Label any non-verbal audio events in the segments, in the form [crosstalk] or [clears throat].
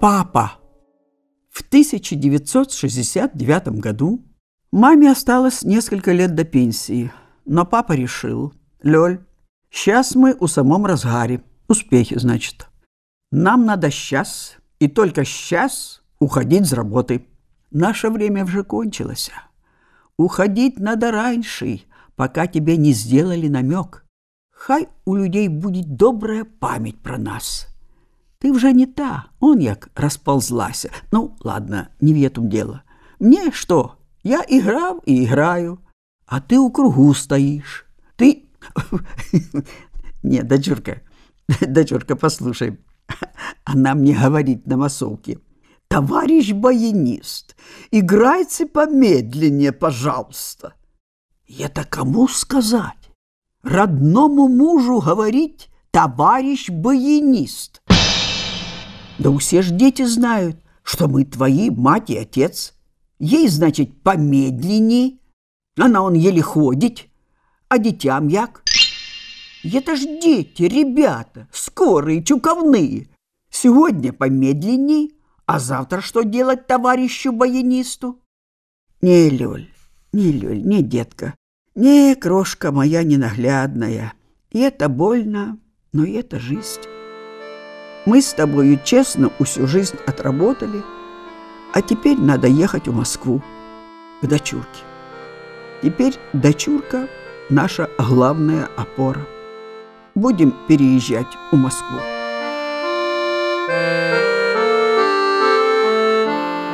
Папа. В 1969 году маме осталось несколько лет до пенсии, но папа решил, Лёль, сейчас мы у самом разгаре, успехи, значит. Нам надо сейчас и только сейчас уходить с работы. Наше время уже кончилось. Уходить надо раньше, пока тебе не сделали намек. Хай у людей будет добрая память про нас. Ты вже не та, он як расползлася. Ну, ладно, не в этом дело. Мне что? Я играл и играю, а ты у кругу стоишь. Ты... [laughs] Не, дочурка, [laughs] дочурка, послушай. Она мне говорит на массовке. Товарищ баянист, играйте помедленнее, пожалуйста. Это кому сказать? Родному мужу говорить товарищ баянист. Да все ж дети знают, что мы твои мать и отец. Ей, значит, помедленней. Она он еле ходит, а детям як? Это ж дети, ребята, скорые, чуковные. Сегодня помедленней, а завтра что делать товарищу баянисту? Не, Лёль, не, Лёль, не, детка, не, крошка моя ненаглядная. И это больно, но и это жизнь. Мы с тобою честно всю жизнь отработали, а теперь надо ехать в Москву, к дочурке. Теперь дочурка – наша главная опора. Будем переезжать в Москву.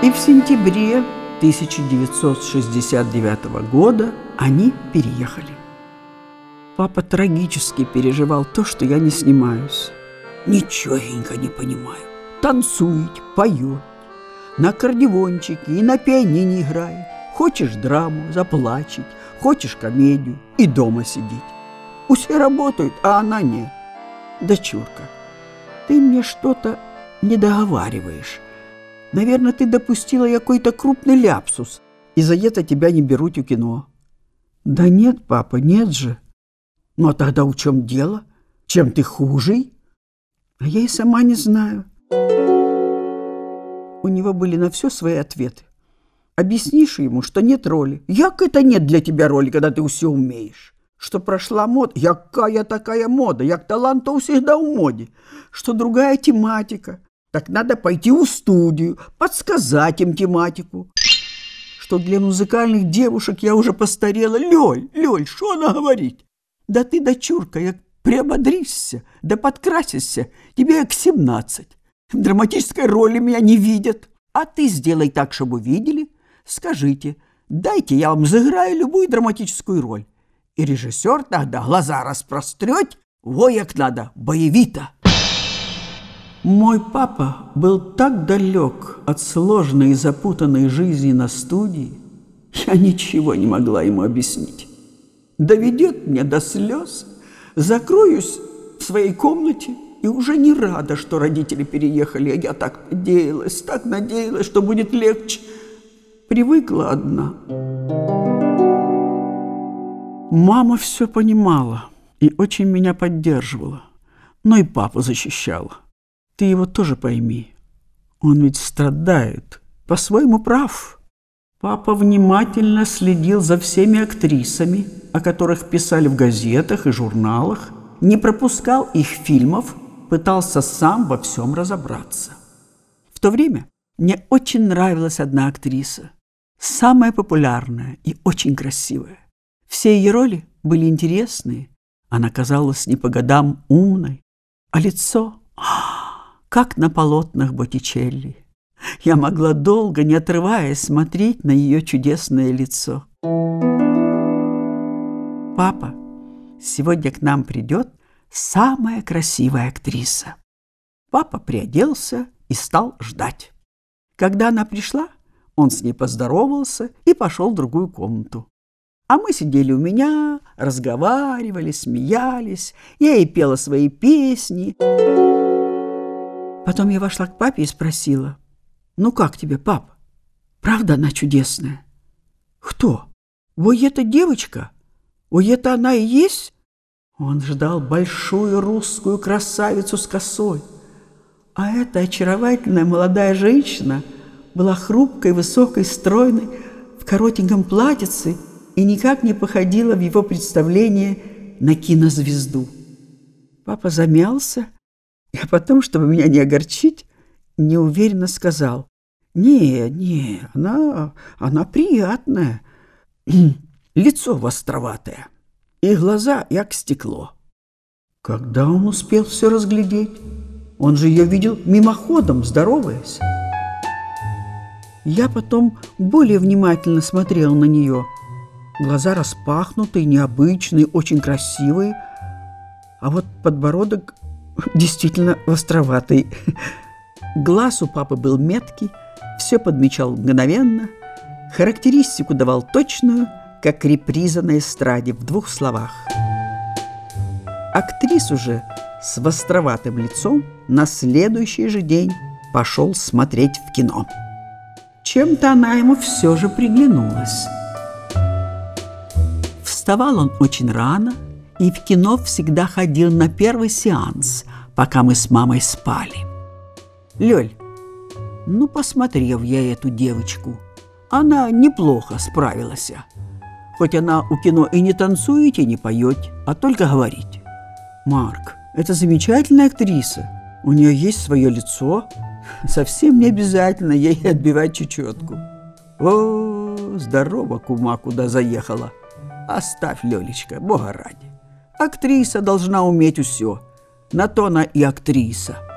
И в сентябре 1969 года они переехали. Папа трагически переживал то, что я не снимаюсь. Ничегонько не понимаю. Танцует, поет, на аккордеончике и на пианине играет. Хочешь драму, заплачет, хочешь комедию и дома сидеть. Все работают, а она нет. Дочурка, ты мне что-то не договариваешь. Наверное, ты допустила какой-то крупный ляпсус, и за это тебя не берут в кино. Да нет, папа, нет же. Ну а тогда в чем дело? Чем ты хуже? А я и сама не знаю. У него были на все свои ответы. Объяснишь ему, что нет роли. Як это нет для тебя роли, когда ты все умеешь? Что прошла мода. Якая такая мода? Як талант то всегда у моде. Что другая тематика. Так надо пойти в студию, подсказать им тематику. Что для музыкальных девушек я уже постарела. Лёль, Лёль, что она говорит? Да ты, дочурка, як приободришься, да подкрасишься, тебе як 17. В драматической роли меня не видят. А ты сделай так, чтобы видели. Скажите, дайте я вам заиграю любую драматическую роль. И режиссер тогда глаза распрострет, во як надо, боевито. Мой папа был так далек от сложной и запутанной жизни на студии, я ничего не могла ему объяснить. Доведет меня до слез, закроюсь в своей комнате и уже не рада, что родители переехали, а я так надеялась, так надеялась, что будет легче. Привыкла одна. Мама все понимала и очень меня поддерживала, но и папу защищала. Ты его тоже пойми. Он ведь страдает, по-своему прав. Папа внимательно следил за всеми актрисами, о которых писали в газетах и журналах, не пропускал их фильмов, пытался сам во всем разобраться. В то время мне очень нравилась одна актриса, самая популярная и очень красивая. Все ее роли были интересные, она казалась не по годам умной, а лицо как на полотнах Боттичелли. Я могла долго, не отрываясь, смотреть на ее чудесное лицо. «Папа, сегодня к нам придет самая красивая актриса». Папа приоделся и стал ждать. Когда она пришла, он с ней поздоровался и пошел в другую комнату. А мы сидели у меня, разговаривали, смеялись. Я ей пела свои песни. Потом я вошла к папе и спросила, «Ну как тебе, пап? Правда она чудесная?» «Кто? Ой, это девочка? Ой, это она и есть?» Он ждал большую русскую красавицу с косой. А эта очаровательная молодая женщина была хрупкой, высокой, стройной, в коротеньком платьице и никак не походила в его представлении на кинозвезду. Папа замялся, а потом, чтобы меня не огорчить, неуверенно сказал, «Не, не, она, она приятная, [clears throat] лицо востроватое» и глаза, як стекло. Когда он успел все разглядеть? Он же ее видел мимоходом, здороваясь. Я потом более внимательно смотрел на нее. Глаза распахнутые, необычные, очень красивые, а вот подбородок действительно островатый. Глаз у папы был меткий, все подмечал мгновенно, характеристику давал точную – как реприза на эстраде в двух словах. Актрису же с востроватым лицом на следующий же день пошел смотреть в кино. Чем-то она ему все же приглянулась. Вставал он очень рано и в кино всегда ходил на первый сеанс, пока мы с мамой спали. «Лёль, ну посмотрев я эту девочку, она неплохо справилась». Хоть она у кино и не танцует, и не поет, а только говорит. Марк, это замечательная актриса. У нее есть свое лицо. Совсем не обязательно ей отбивать чечетку. О, здорово, кума, куда заехала. Оставь, Лелечка, бога ради. Актриса должна уметь все. На то она и актриса.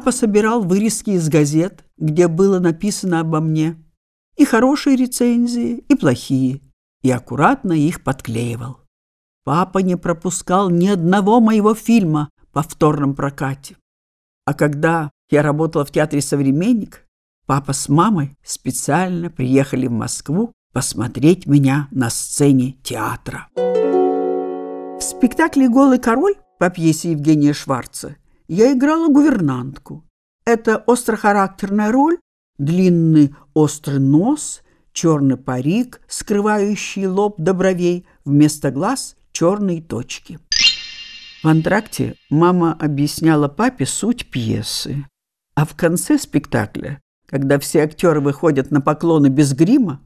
Папа собирал вырезки из газет, где было написано обо мне. И хорошие рецензии, и плохие. И аккуратно их подклеивал. Папа не пропускал ни одного моего фильма по вторном прокате. А когда я работала в театре «Современник», папа с мамой специально приехали в Москву посмотреть меня на сцене театра. В спектакле «Голый король» по пьесе Евгения Шварца я играла гувернантку. Это острохарактерная роль, длинный острый нос, черный парик, скрывающий лоб до бровей, вместо глаз черные точки. В антракте мама объясняла папе суть пьесы. А в конце спектакля, когда все актеры выходят на поклоны без грима,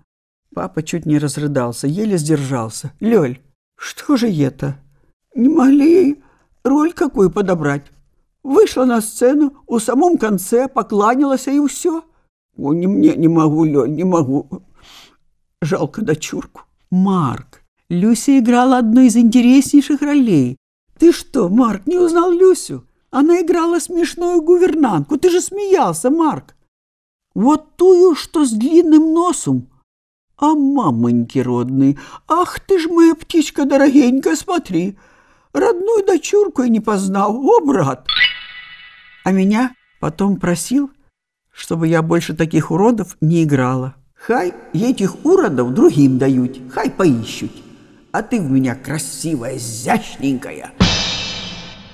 папа чуть не разрыдался, еле сдержался. «Лёль, что же это? Не могли роль какую подобрать?» Вышла на сцену, у самом конце покланялась, и все. О, не мне, не могу, Лёнь, не могу. Жалко дочурку. Марк, Люся играла одну из интереснейших ролей. Ты что, Марк, не узнал Люсю? Она играла смешную гувернантку. Ты же смеялся, Марк. Вот тую, что с длинным носом. А мамоньки родные, ах ты ж моя птичка дорогенькая, смотри. Родную дочурку я не познал. О, брат! А меня потом просил, чтобы я больше таких уродов не играла. Хай этих уродов другим дают, хай поищут. А ты в меня красивая, изящненькая.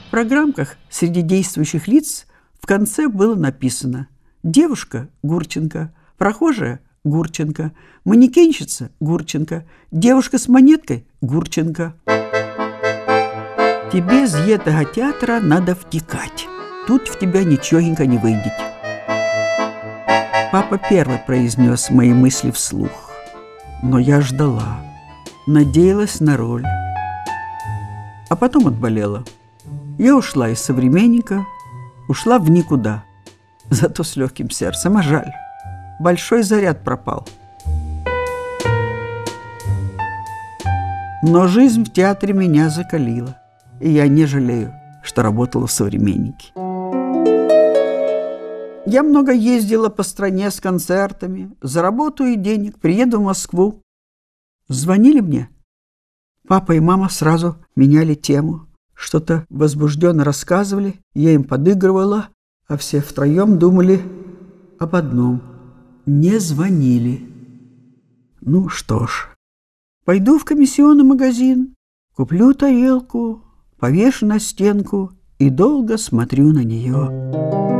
В программках среди действующих лиц в конце было написано «Девушка Гурченко», «Прохожая Гурченко», «Манекенщица Гурченко», «Девушка с монеткой Гурченко». Тебе з этого театра надо втекать тут в тебя ничегонько не выйдет. Папа первый произнес мои мысли вслух, но я ждала, надеялась на роль. А потом отболела. Я ушла из современника, ушла в никуда, зато с легким сердцем, а жаль. Большой заряд пропал. Но жизнь в театре меня закалила, и я не жалею, что работала в «Современнике». Я много ездила по стране с концертами, заработаю денег, приеду в Москву. Звонили мне? Папа и мама сразу меняли тему. Что-то возбужденно рассказывали, я им подыгрывала, а все втроем думали об одном. Не звонили. Ну что ж, пойду в комиссионный магазин, куплю тарелку, повешу на стенку и долго смотрю на нее.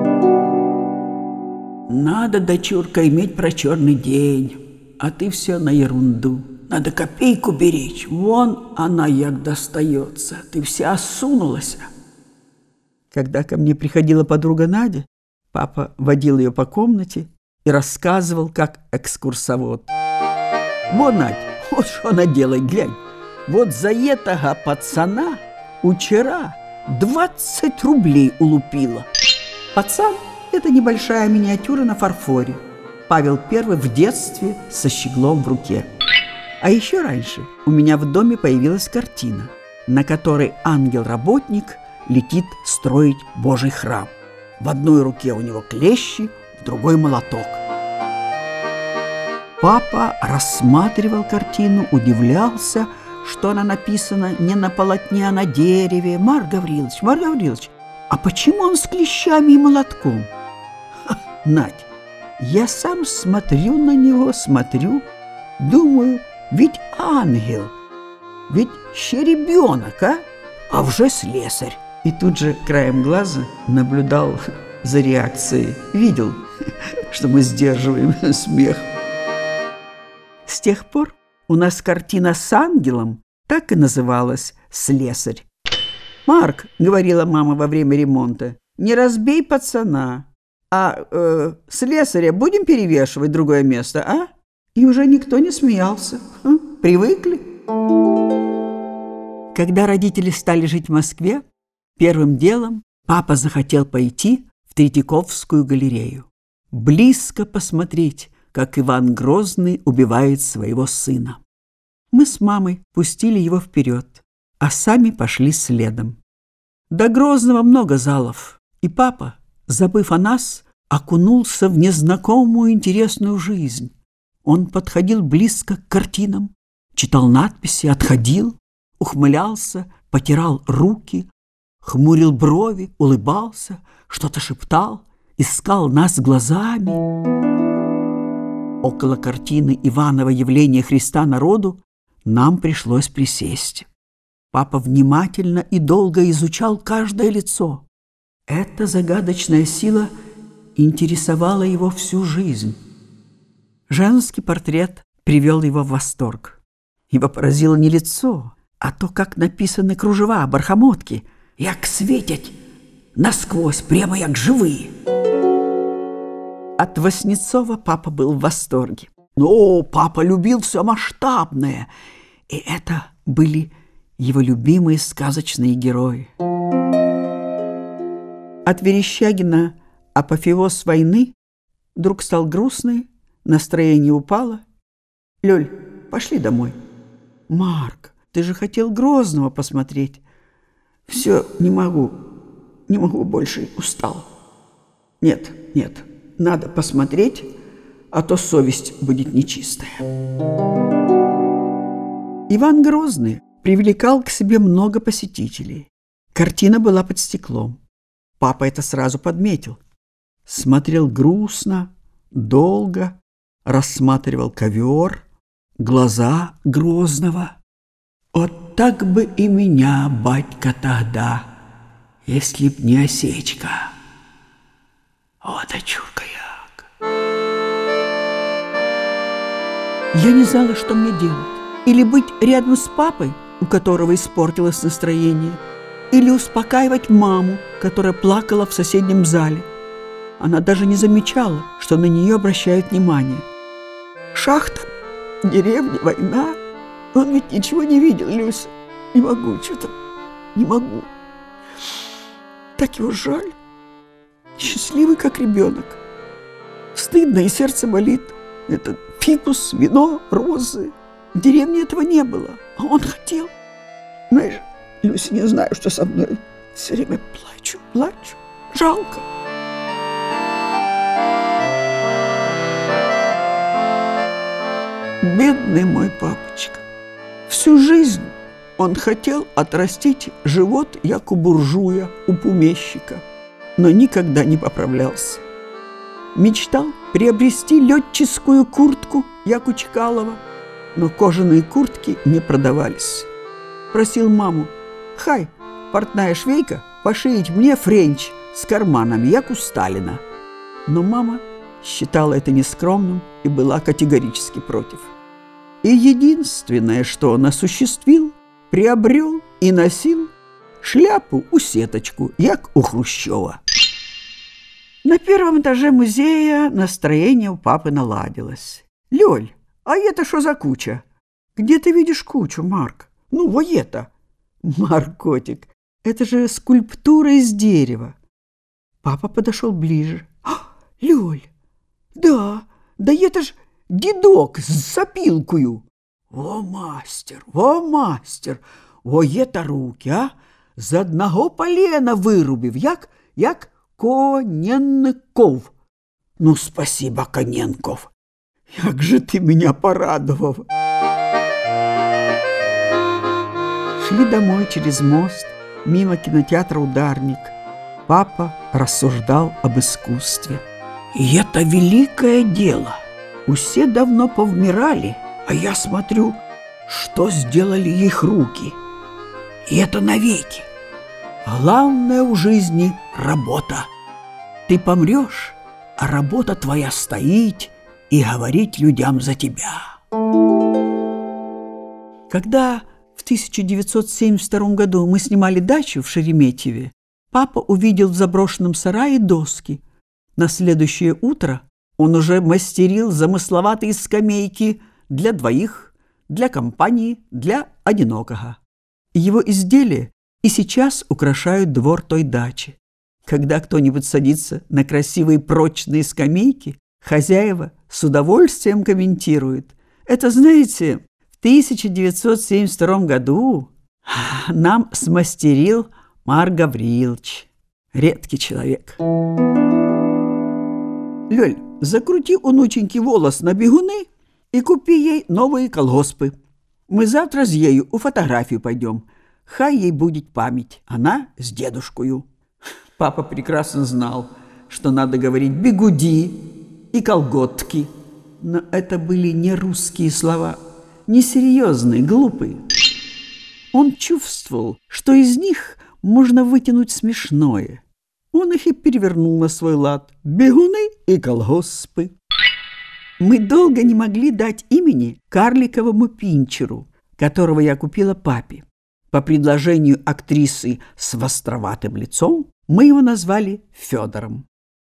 Надо, дочурка, иметь про черный день, а ты все на ерунду. Надо копейку беречь, вон она як достается, ты вся осунулась. Когда ко мне приходила подруга Надя, папа водил ее по комнате и рассказывал, как экскурсовод. «Вот, Надь, вот что она делает, глянь. Вот за этого пацана вчера 20 рублей улупила. Пацан – это небольшая миниатюра на фарфоре. Павел Первый в детстве со щеглом в руке. А еще раньше у меня в доме появилась картина, на которой ангел-работник – летит строить Божий храм. В одной руке у него клещи, в другой молоток. Папа рассматривал картину, удивлялся, что она написана не на полотне, а на дереве. Мар Гаврилович, Мар Гаврилович, а почему он с клещами и молотком? Надь, я сам смотрю на него, смотрю, думаю, ведь ангел, ведь еще ребенок, а? А уже слесарь. И тут же краем глаза наблюдал за реакцией. Видел, [laughs] что мы сдерживаем [laughs] смех. С тех пор у нас картина с ангелом так и называлась «Слесарь». «Марк», — говорила мама во время ремонта, — «не разбей пацана, а э, слесаря будем перевешивать другое место, а?» И уже никто не смеялся. Хм, привыкли. Когда родители стали жить в Москве, Первым делом папа захотел пойти в Третьяковскую галерею. Близко посмотреть, как Иван Грозный убивает своего сына. Мы с мамой пустили его вперед, а сами пошли следом. До Грозного много залов, и папа, забыв о нас, окунулся в незнакомую интересную жизнь. Он подходил близко к картинам, читал надписи, отходил, ухмылялся, потирал руки, хмурил брови, улыбался, что-то шептал, искал нас глазами. Около картины Иванова явления Христа народу нам пришлось присесть. Папа внимательно и долго изучал каждое лицо. Эта загадочная сила интересовала его всю жизнь. Женский портрет привел его в восторг. Его поразило не лицо, а то, как написаны кружева, бархамотки – як светять насквозь, прямо як живые. От Васнецова папа был в восторге. Но папа любил все масштабное, и это были его любимые сказочные герои. От Верещагина апофеоз войны вдруг стал грустный, настроение упало. «Лёль, пошли домой». «Марк, ты же хотел Грозного посмотреть». Все, не могу, не могу больше, устал. Нет, нет, надо посмотреть, а то совесть будет нечистая. Иван Грозный привлекал к себе много посетителей. Картина была под стеклом. Папа это сразу подметил. Смотрел грустно, долго, рассматривал ковер, глаза Грозного. Вот так бы и меня, батька, тогда, если б не осечка. О, дочурка як! Я не знала, что мне делать. Или быть рядом с папой, у которого испортилось настроение, или успокаивать маму, которая плакала в соседнем зале. Она даже не замечала, что на нее обращают внимание. Шахта, деревня, война — он ведь ничего не видел, Люся. Не могу, что-то не могу. Так его жаль. Счастливый, как ребенок. Стыдно, и сердце болит. Это фикус, вино, розы. В деревне этого не было, а он хотел. Знаешь, Люся, не знаю, что со мной. Все время плачу, плачу. Жалко. Бедный мой папочка всю жизнь Он хотел отрастить живот, як у буржуя, у помещика, но никогда не поправлялся. Мечтал приобрести летческую куртку, як у Чкалова, но кожаные куртки не продавались. Просил маму, хай, портная швейка, пошить мне френч с карманами, як у Сталина. Но мама считала это нескромным и была категорически против. И единственное, что он осуществил, приобрел и носил шляпу у сеточку, як у Хрущева. На первом этаже музея настроение у папы наладилось. «Лёль, а это что за куча?» «Где ты видишь кучу, Марк?» «Ну, вот [laughs] это!» «Марк, котик, это же скульптура из дерева!» Папа подошел ближе. «А, Лёль, да, да это ж дедок с запилкою!» О, мастер, о, мастер, о, єта руки, а? З одного полена вирубив, як, як Коненков. Ну, спасибо, Коненков. Як же ты меня порадовал. Шли домой через мост, мимо кинотеатра «Ударник». Папа рассуждал об искусстве. И это великое дело. Усе давно повмирали – а я смотрю, что сделали их руки. И это навеки. Главное у жизни – работа. Ты помрешь, а работа твоя стоит и говорить людям за тебя. Когда 1972 году мы снимали дачу в Шереметьеве, папа увидел в заброшенном сарае доски. На следующее утро он уже мастерил замысловатые скамейки – для двоих, для компании, для одинокого. Его изделия и сейчас украшают двор той дачи. Когда кто-нибудь садится на красивые прочные скамейки, хозяева с удовольствием комментируют. Это, знаете, 1972 году нам смастерил Мар Гаврилович. Редкий человек. Лёль, закрути у внученьки волос на бегуны – и купи ей новые колгоспы. Мы завтра с ею у фотографию пойдем. Хай ей будет память, она с дедушкою. Папа прекрасно знал, что надо говорить «бегуди» и «колготки». Но это были не русские слова, несерьезные, глупые. Он чувствовал, что из них можно вытянуть смешное. Он их и перевернул на свой лад. Бегуны и колгоспы. Мы долго не могли дать имени карликовому пинчеру, которого я купила папе. По предложению актрисы с востроватым лицом мы его назвали Федором.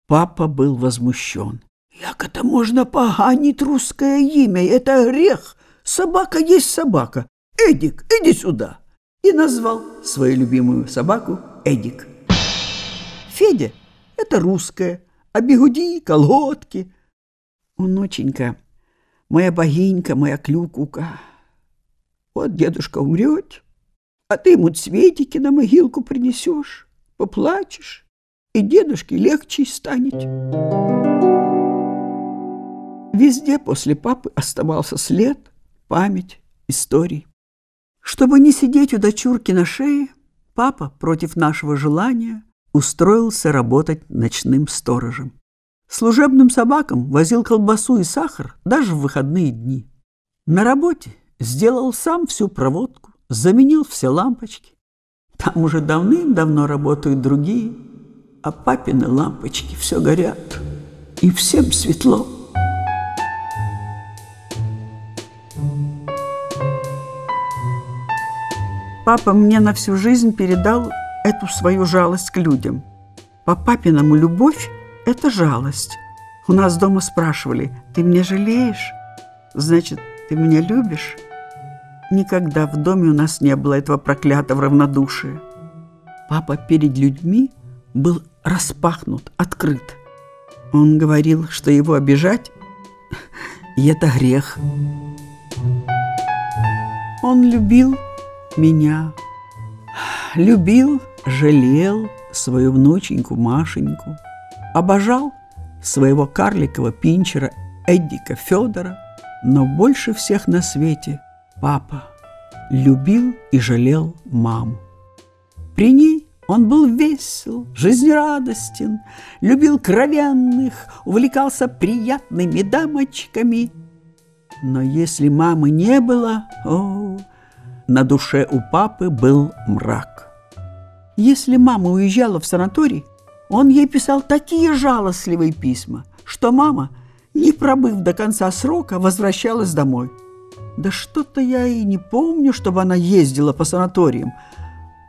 Папа был возмущен. «Як это можно поганить русское имя? Это грех! Собака есть собака! Эдик, иди сюда!» И назвал свою любимую собаку Эдик. Федя – это русское, а бегуди – колготки – Внученька, моя богинька, моя клюкука, вот дедушка умрет, а ты ему цветики на могилку принесешь, поплачешь, и дедушке легче станет. Везде после папы оставался след, память, истории. Чтобы не сидеть у дочурки на шее, папа против нашего желания устроился работать ночным сторожем. Служебным собакам возил колбасу и сахар даже в выходные дни. На работе сделал сам всю проводку, заменил все лампочки. Там уже давным-давно работают другие, а папины лампочки все горят, и всем светло. Папа мне на всю жизнь передал эту свою жалость к людям. По папиному любовь это жалость. У нас дома спрашивали, ты меня жалеешь? Значит, ты меня любишь? Никогда в доме у нас не было этого проклятого равнодушия. Папа перед людьми был распахнут, открыт. Он говорил, что его обижать – это грех. Он любил меня, любил, жалел свою внученьку Машеньку – обожал своего карликового пинчера Эддика Федора, но больше всех на свете папа любил и жалел маму. При ней он был весел, жизнерадостен, любил кровянных, увлекался приятными дамочками. Но если мамы не было, о, на душе у папы был мрак. Если мама уезжала в санаторий, он ей писал такие жалостливые письма, что мама, не пробыв до конца срока, возвращалась домой. Да что-то я и не помню, чтобы она ездила по санаториям.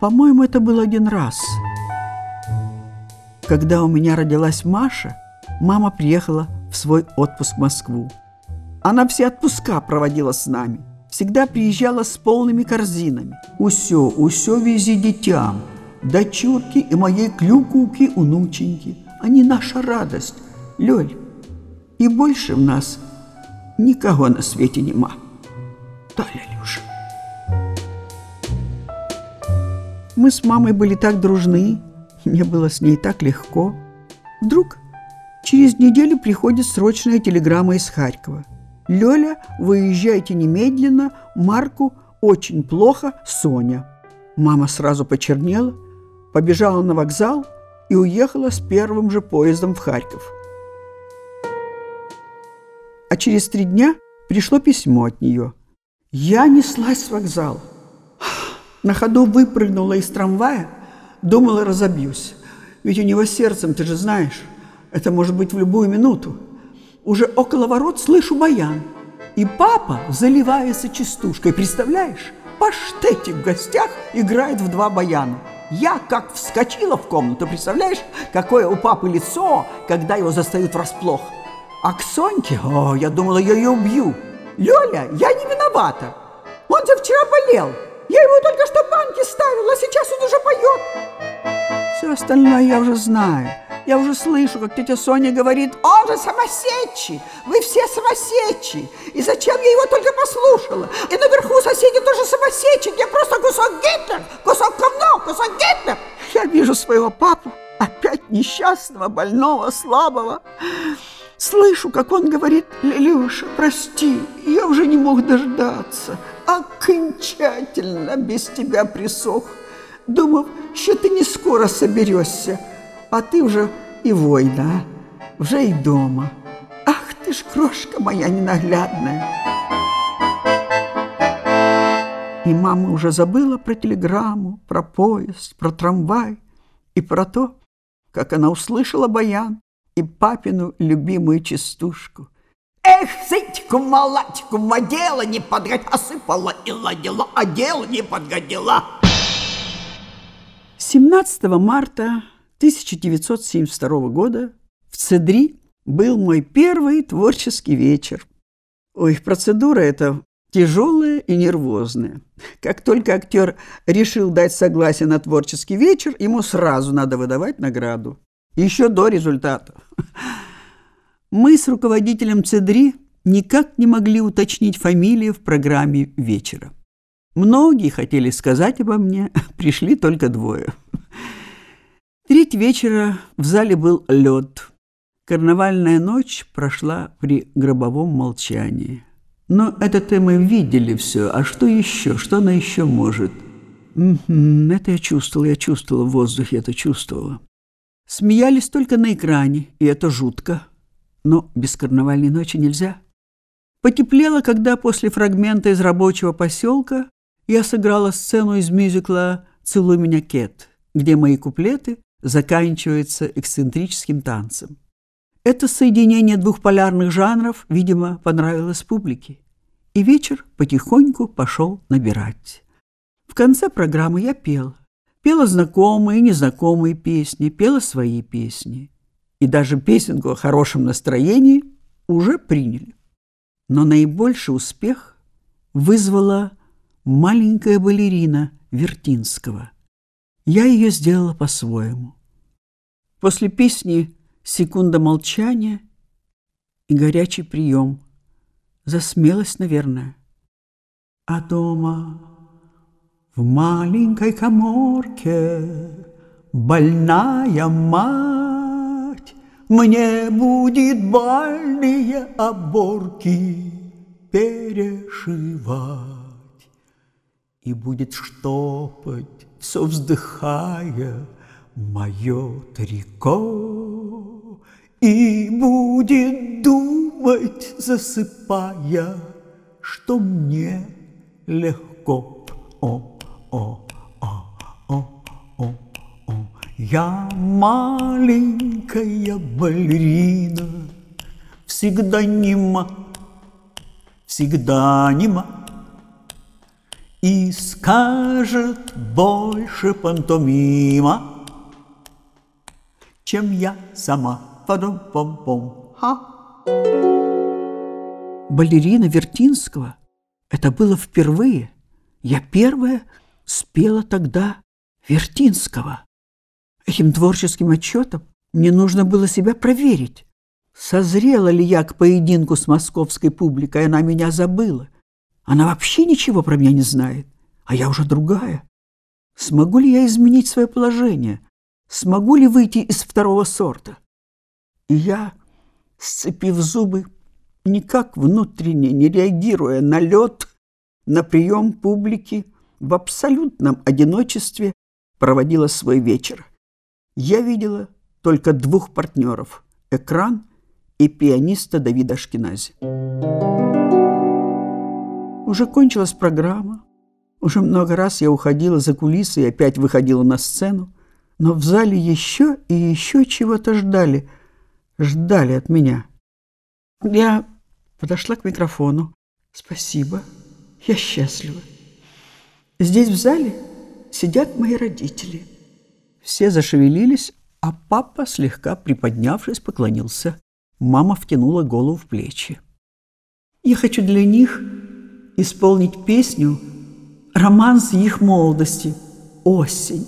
По-моему, это был один раз. Когда у меня родилась Маша, мама приехала в свой отпуск в Москву. Она все отпуска проводила с нами. Всегда приезжала с полными корзинами. «Усё, усё вези детям, дочурки и моей клюкуки унученьки. Они наша радость. Лёль, и больше в нас никого на свете нема. Да, Лялюша. Мы с мамой были так дружны, мне было с ней так легко. Вдруг через неделю приходит срочная телеграмма из Харькова. «Лёля, выезжайте немедленно, Марку очень плохо, Соня». Мама сразу почернела, побежала на вокзал и уехала с первым же поездом в Харьков. А через три дня пришло письмо от нее. Я неслась с вокзала. На ходу выпрыгнула из трамвая, думала, разобьюсь. Ведь у него сердцем, ты же знаешь, это может быть в любую минуту. Уже около ворот слышу баян. И папа заливается частушкой, представляешь? Паштетик в гостях играет в два баяна. Я как вскочила в комнату, представляешь, какое у папы лицо, когда его застают врасплох. А к Соньке, о, я думала, я ее убью. Лёля, я не виновата. Он же вчера болел. Я ему только что банки ставила, а сейчас он уже поет. Все остальное я уже знаю. Я уже слышу, как тетя Соня говорит, он же самосечи, вы все самосечи. И зачем я его только послушала? И наверху соседи тоже самосечи, я просто кусок Гитлер, кусок говно, кусок Гитлер. Я вижу своего папу, опять несчастного, больного, слабого. Слышу, как он говорит, Лилюша, прости, я уже не мог дождаться. Окончательно без тебя присох. Думал, что ты не скоро соберешься, а ты уже и война, уже и дома. Ах ты ж, крошка моя ненаглядная. И мама уже забыла про телеграмму, про поезд, про трамвай и про то, как она услышала баян и папину любимую частушку. Эх, сытику, малатику, дело не подгодила, осыпала и ладила, а не подгодила. 17 марта 1972 года в Цедри был мой первый творческий вечер. Ой, процедура эта тяжелая и нервозная. Как только актер решил дать согласие на творческий вечер, ему сразу надо выдавать награду. Еще до результата. Мы с руководителем Цедри никак не могли уточнить фамилии в программе вечера. Многие хотели сказать обо мне, [laughs] пришли только двое. Треть вечера в зале был лед. Карнавальная ночь прошла при гробовом молчании. Но это-то мы видели все, а что еще, что она еще может? Это я чувствовала, я чувствовала в воздухе, это чувствовала. Смеялись только на экране, и это жутко. Но без карнавальной ночи нельзя. Потеплело, когда после фрагмента из рабочего поселка я сыграла сцену из мюзикла «Целуй меня, Кет», где мои куплеты заканчиваются эксцентрическим танцем. Это соединение двух полярных жанров, видимо, понравилось публике. И вечер потихоньку пошел набирать. В конце программы я пела. Пела знакомые и незнакомые песни, пела свои песни. И даже песенку о хорошем настроении уже приняли. Но наибольший успех вызвала маленькая балерина Вертинского. Я ее сделала по-своему. После песни секунда молчания и горячий прием. За наверное. А дома в маленькой коморке больная мать Мне будет больные оборки перешивать. И будет штопать, все вздыхая, мое трико. И будет думать, засыпая, что мне легко. О, о, о, о, о, о. Я маленькая балерина, всегда нема, всегда нема. И скажет больше пантомима, чем я сама. Падум-пом-пом. Ха. Балерина Вертинского. Это было впервые. Я первая спела тогда Вертинского. Этим творческим отчетом мне нужно было себя проверить. Созрела ли я к поединку с московской публикой, она меня забыла. Она вообще ничего про меня не знает, а я уже другая. Смогу ли я изменить свое положение? Смогу ли выйти из второго сорта? И я, сцепив зубы, никак внутренне не реагируя на лед, на прием публики, в абсолютном одиночестве проводила свой вечер. Я видела только двух партнеров – экран и пианиста Давида Шкинази. Уже кончилась программа. Уже много раз я уходила за кулисы и опять выходила на сцену. Но в зале еще и еще чего-то ждали. Ждали от меня. Я подошла к микрофону. Спасибо. Я счастлива. Здесь в зале сидят мои родители. Все зашевелились, а папа, слегка приподнявшись, поклонился. Мама втянула голову в плечи. Я хочу для них исполнить песню «Романс их молодости. Осень».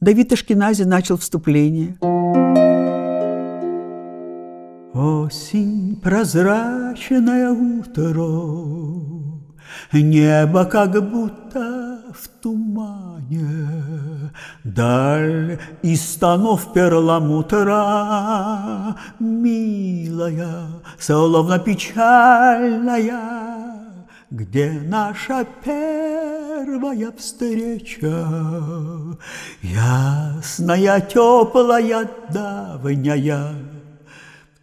Давид Ашкенази начал вступление. Осень, прозрачное утро, Небо как будто в тумане, Даль из станов перламутра, Милая, словно печальная, Где наша первая встреча, Ясная, теплая, давняя,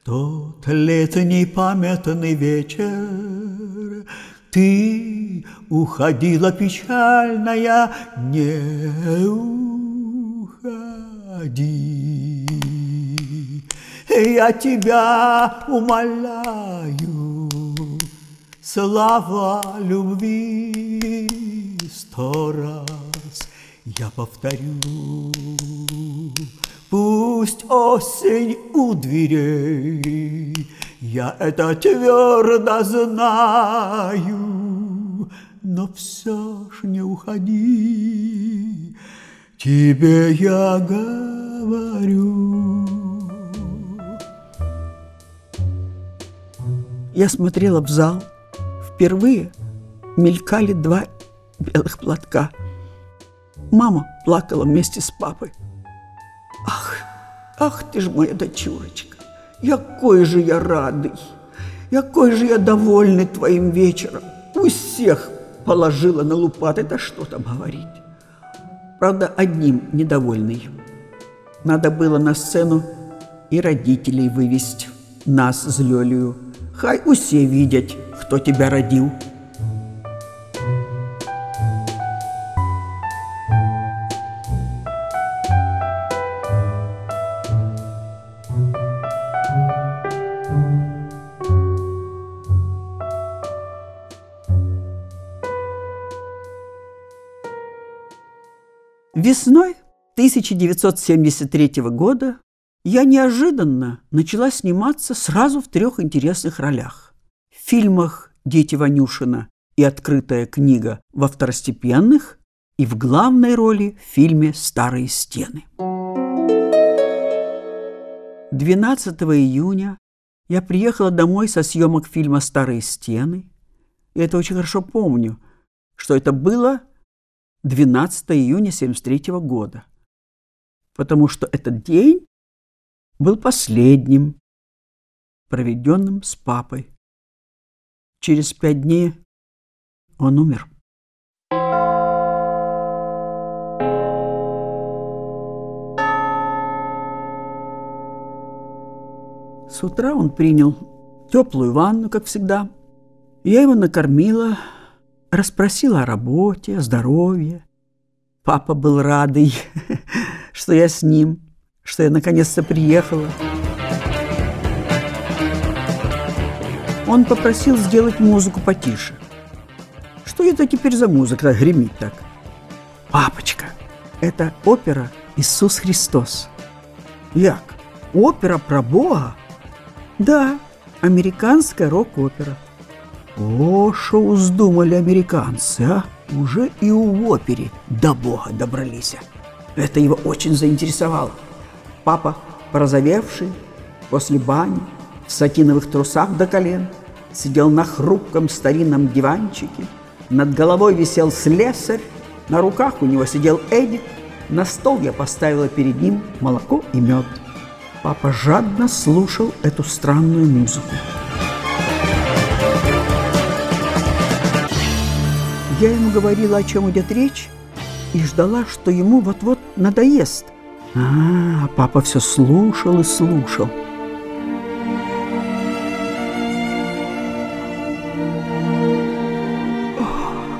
тот летний памятный вечер Ты уходила печальная, не уходи. Я тебя умоляю, слова любви сто раз я повторю. Пусть осень у дверей, я это твердо знаю, но все ж не уходи, тебе я говорю. Я смотрела в зал. Впервые мелькали два белых платка. Мама плакала вместе с папой. Ах, ах ты ж моя дочурочка, якой же я радый, якой же я довольный твоим вечером. У всех положила на лупат, это что там говорить. Правда, одним недовольный. Надо было на сцену и родителей вывести, нас с Лёлею. Хай усе видят, кто тебя родил. 1973 года я неожиданно начала сниматься сразу в трех интересных ролях. В фильмах «Дети Ванюшина» и «Открытая книга» во второстепенных и в главной роли в фильме «Старые стены». 12 июня я приехала домой со съемок фильма «Старые стены». И это очень хорошо помню, что это было 12 июня 1973 года, потому что этот день был последним, проведенным с папой. Через пять дней он умер. С утра он принял теплую ванну, как всегда. Я его накормила, расспросила о работе, о здоровье. Папа был радый. [laughs] что я с ним, что я наконец-то приехала. Он попросил сделать музыку потише. Что это теперь за музыка гремит так? Папочка, это опера «Иисус Христос». Як? Опера про Бога? Да, американская рок-опера. О, что уздумали американцы, а? Уже и у опере до Бога добрались. Это его очень заинтересовало. Папа, порозовевший, после бани, в сатиновых трусах до колен, сидел на хрупком старинном диванчике. Над головой висел слесарь, на руках у него сидел Эдик. На стол я поставила перед ним молоко и мед. Папа жадно слушал эту странную музыку. Я ему говорила, о чем идет речь, и ждала, что ему вот-вот надоест. А, папа все слушал и слушал.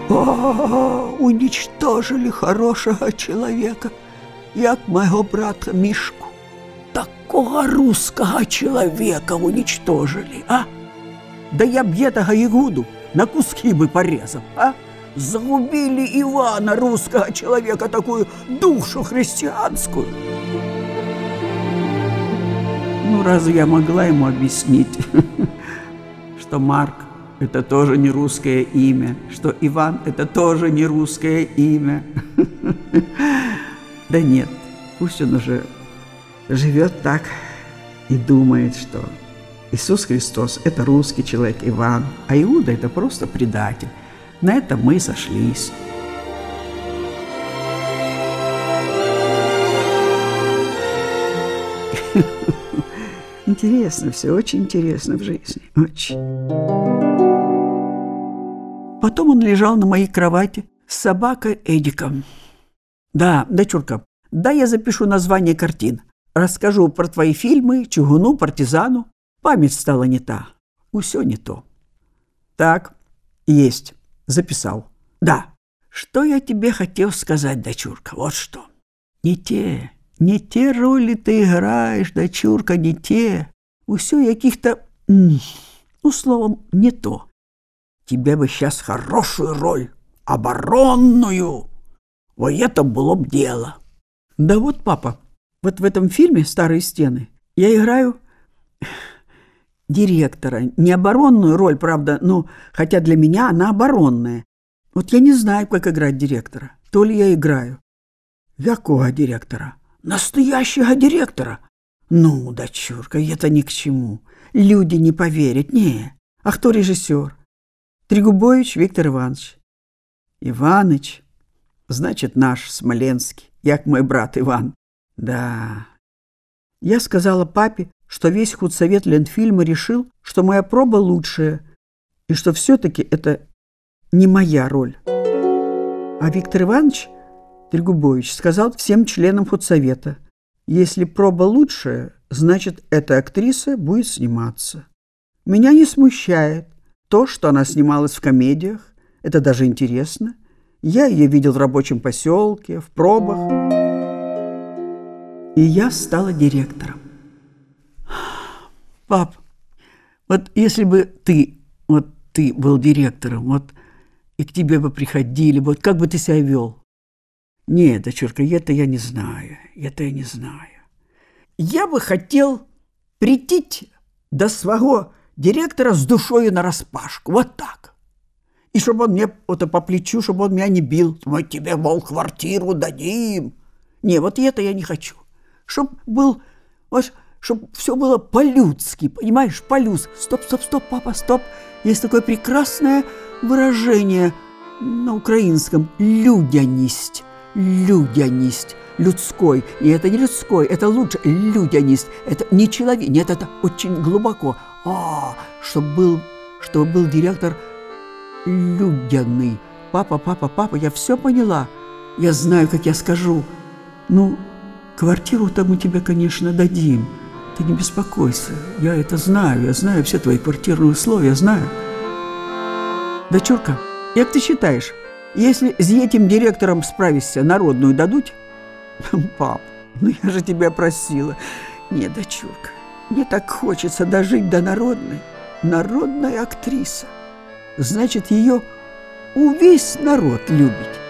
О, уничтожили хорошего человека, як моего брата Мишку. Такого русского человека уничтожили, а? Да я б этого Игуду на куски бы порезал, а? Загубили Ивана, русского человека, такую душу христианскую. Ну, разве я могла ему объяснить, [laughs] что Марк – это тоже не русское имя, что Иван – это тоже не русское имя? [laughs] Да нет, пусть он уже живет так и думает, что Иисус Христос – это русский человек Иван, а Иуда – это просто предатель. На этом мы сошлись. Интересно все, очень интересно в жизни, очень. Потом он лежал на моей кровати с собакой Эдиком. Да, дочурка, да я запишу название картин. Расскажу про твои фильмы, чугуну, партизану. Память стала не та. Усё не то. Так, есть. Записал. Да. Что я тебе хотел сказать, дочурка? Вот что. Не те, не те роли ты играешь, дочурка, не те. Усё яких-то, ну, словом, не то. Тебе бы сейчас хорошую роль, оборонную. Вот это было б дело. Да вот, папа, вот в этом фильме «Старые стены» я играю директора. Не оборонную роль, правда, ну, хотя для меня она оборонная. Вот я не знаю, как играть директора. То ли я играю. Какого директора? Настоящего директора. Ну, дочурка, это ни к чему. Люди не поверят. Не. А кто режиссер? Трегубович Виктор Иванович. Иваныч, значит, наш Смоленский, як мой брат Иван. Да. Я сказала папе, что весь худсовет Ленфильма решил, что моя проба лучшая, и что все-таки это не моя роль. А Виктор Иванович Трегубович сказал всем членам худсовета, если проба лучшая, значит, эта актриса будет сниматься. Меня не смущает то, что она снималась в комедиях, это даже интересно. Я ее видел в рабочем поселке, в пробах. И я стала директором. Пап, вот если бы ты, вот ты был директором, вот и к тебе бы приходили, вот как бы ты себя вел? Нет, дочурка, это я не знаю, это я не знаю. Я бы хотел прийти до своего директора с душою на распашку, вот так. И чтобы он мне вот по плечу, чтобы он меня не бил. Мы тебе, мол, квартиру дадим. Не, вот это я не хочу. Чтоб был, вот, чтобы все было по-людски, понимаешь, по-людски. Стоп, стоп, стоп, папа, стоп. Есть такое прекрасное выражение на украинском «людяність». Людяність, людской. И это не людской, это лучше. Людяність. Это не человек. Нет, это очень глубоко. А, чтобы был, чтобы был директор людяный. Папа, папа, папа, я все поняла. Я знаю, как я скажу. Ну, квартиру-то мы тебе, конечно, дадим. Ты не беспокойся, я это знаю, я знаю все твои квартирные условия, знаю. Дочурка, як ты считаешь, если с этим директором справишься, народную дадут? [laughs] Пап, ну я же тебя просила. Нет, дочурка, мне так хочется дожить до народной. Народная актриса. Значит, ее увесь народ любит.